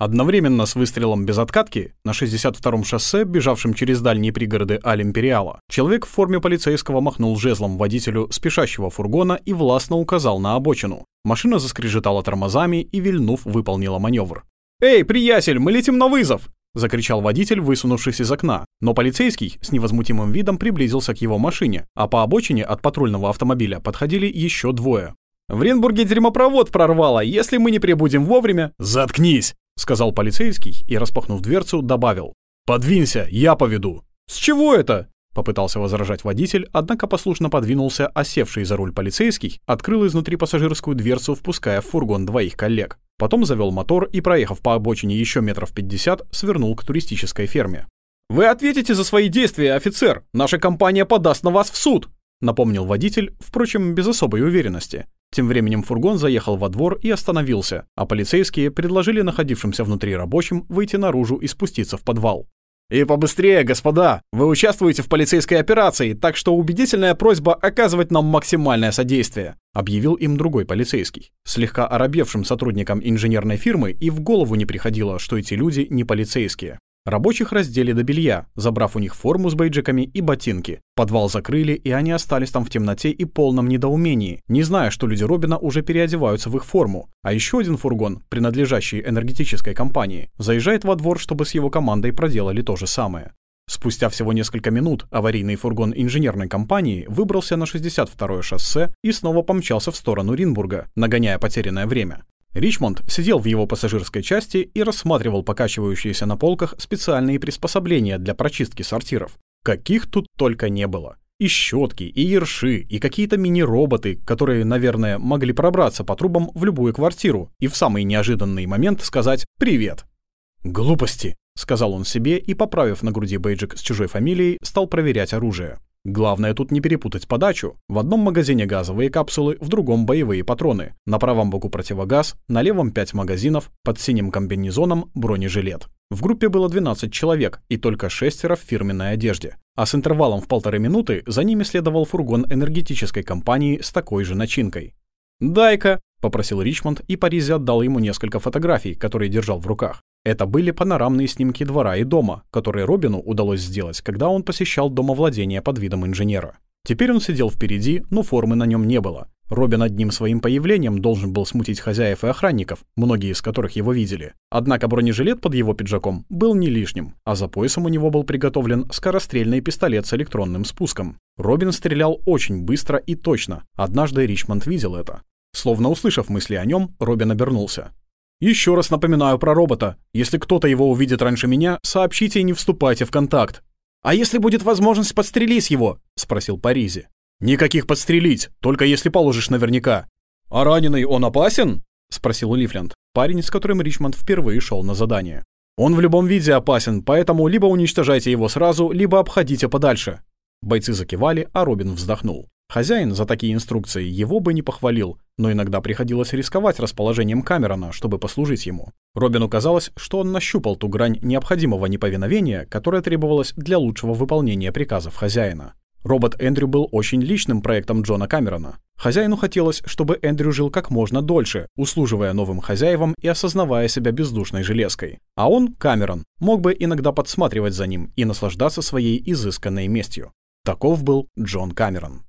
Одновременно с выстрелом без откатки на 62-м шоссе, бежавшем через дальние пригороды Аль-Империала, человек в форме полицейского махнул жезлом водителю спешащего фургона и властно указал на обочину. Машина заскрежетала тормозами и, вильнув, выполнила маневр. «Эй, приятель, мы летим на вызов!» — закричал водитель, высунувшись из окна. Но полицейский с невозмутимым видом приблизился к его машине, а по обочине от патрульного автомобиля подходили еще двое. «В Ренбурге дерьмопровод прорвало, если мы не прибудем вовремя...» «Заткнись!» — сказал полицейский и, распахнув дверцу, добавил. «Подвинься, я поведу». «С чего это?» — попытался возражать водитель, однако послушно подвинулся, осевший за руль полицейский, открыл изнутри пассажирскую дверцу, впуская в фургон двоих коллег. Потом завел мотор и, проехав по обочине еще метров 50, свернул к туристической ферме. «Вы ответите за свои действия, офицер! Наша компания подаст на вас в суд!» Напомнил водитель, впрочем, без особой уверенности. Тем временем фургон заехал во двор и остановился, а полицейские предложили находившимся внутри рабочим выйти наружу и спуститься в подвал. «И побыстрее, господа! Вы участвуете в полицейской операции, так что убедительная просьба оказывать нам максимальное содействие», объявил им другой полицейский. Слегка оробевшим сотрудникам инженерной фирмы и в голову не приходило, что эти люди не полицейские. Рабочих раздели до белья, забрав у них форму с бейджиками и ботинки. Подвал закрыли, и они остались там в темноте и полном недоумении, не зная, что люди Робина уже переодеваются в их форму. А еще один фургон, принадлежащий энергетической компании, заезжает во двор, чтобы с его командой проделали то же самое. Спустя всего несколько минут аварийный фургон инженерной компании выбрался на 62-е шоссе и снова помчался в сторону Ринбурга, нагоняя потерянное время. Ричмонд сидел в его пассажирской части и рассматривал покачивающиеся на полках специальные приспособления для прочистки сортиров. Каких тут только не было. И щетки, и ерши, и какие-то мини-роботы, которые, наверное, могли пробраться по трубам в любую квартиру и в самый неожиданный момент сказать «Привет». «Глупости», — сказал он себе и, поправив на груди бейджик с чужой фамилией, стал проверять оружие. Главное тут не перепутать подачу. В одном магазине газовые капсулы, в другом боевые патроны. На правом боку противогаз, на левом 5 магазинов, под синим комбинезоном бронежилет. В группе было 12 человек и только шестеро в фирменной одежде. А с интервалом в полторы минуты за ними следовал фургон энергетической компании с такой же начинкой. «Дай-ка», — попросил Ричмонд, и Паризи отдал ему несколько фотографий, которые держал в руках. Это были панорамные снимки двора и дома, которые Робину удалось сделать, когда он посещал домовладение под видом инженера. Теперь он сидел впереди, но формы на нем не было. Робин одним своим появлением должен был смутить хозяев и охранников, многие из которых его видели. Однако бронежилет под его пиджаком был не лишним, а за поясом у него был приготовлен скорострельный пистолет с электронным спуском. Робин стрелял очень быстро и точно. Однажды Ричмонд видел это. Словно услышав мысли о нем, Робин обернулся. Еще раз напоминаю про робота. Если кто-то его увидит раньше меня, сообщите и не вступайте в контакт. А если будет возможность подстрелить его? спросил Паризи. Никаких подстрелить, только если положишь наверняка. А раненый он опасен? спросил Лифленд, парень, с которым Ричмонд впервые шел на задание. Он в любом виде опасен, поэтому либо уничтожайте его сразу, либо обходите подальше. Бойцы закивали, а Робин вздохнул. Хозяин за такие инструкции его бы не похвалил, но иногда приходилось рисковать расположением Камерона, чтобы послужить ему. Робину казалось, что он нащупал ту грань необходимого неповиновения, которая требовалась для лучшего выполнения приказов хозяина. Робот Эндрю был очень личным проектом Джона Камерона. Хозяину хотелось, чтобы Эндрю жил как можно дольше, услуживая новым хозяевам и осознавая себя бездушной железкой. А он, Камерон, мог бы иногда подсматривать за ним и наслаждаться своей изысканной местью. Таков был Джон Камерон.